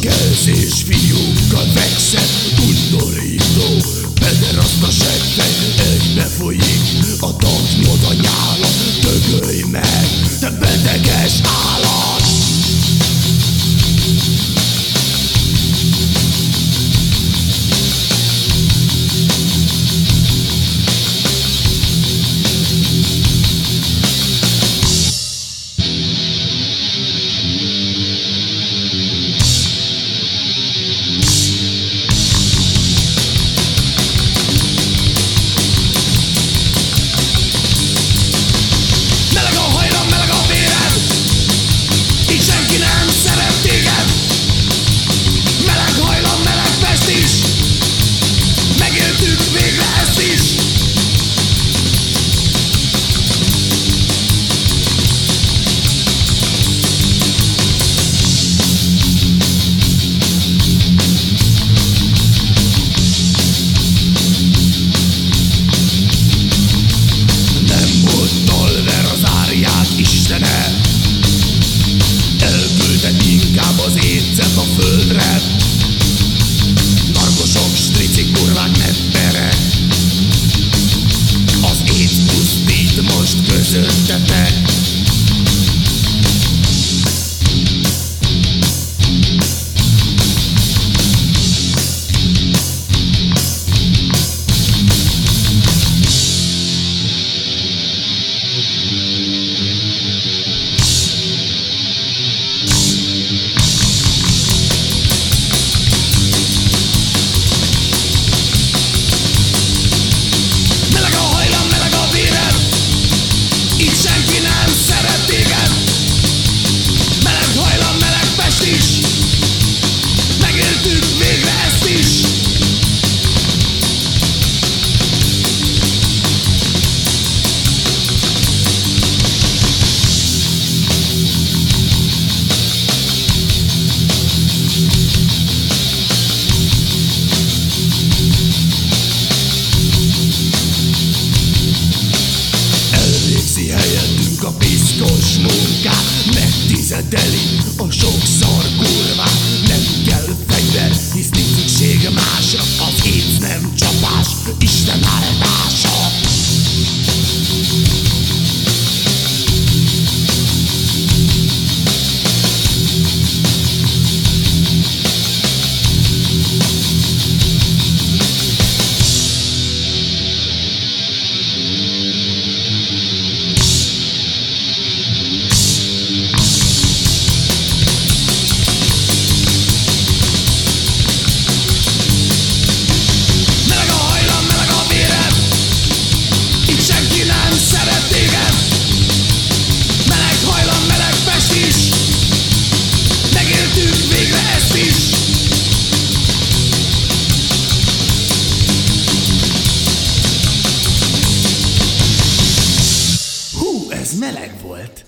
kelzés fiúkat vegszem Undorító, pederasztaság fej Egybe folyik Sister Deli ez meleg volt.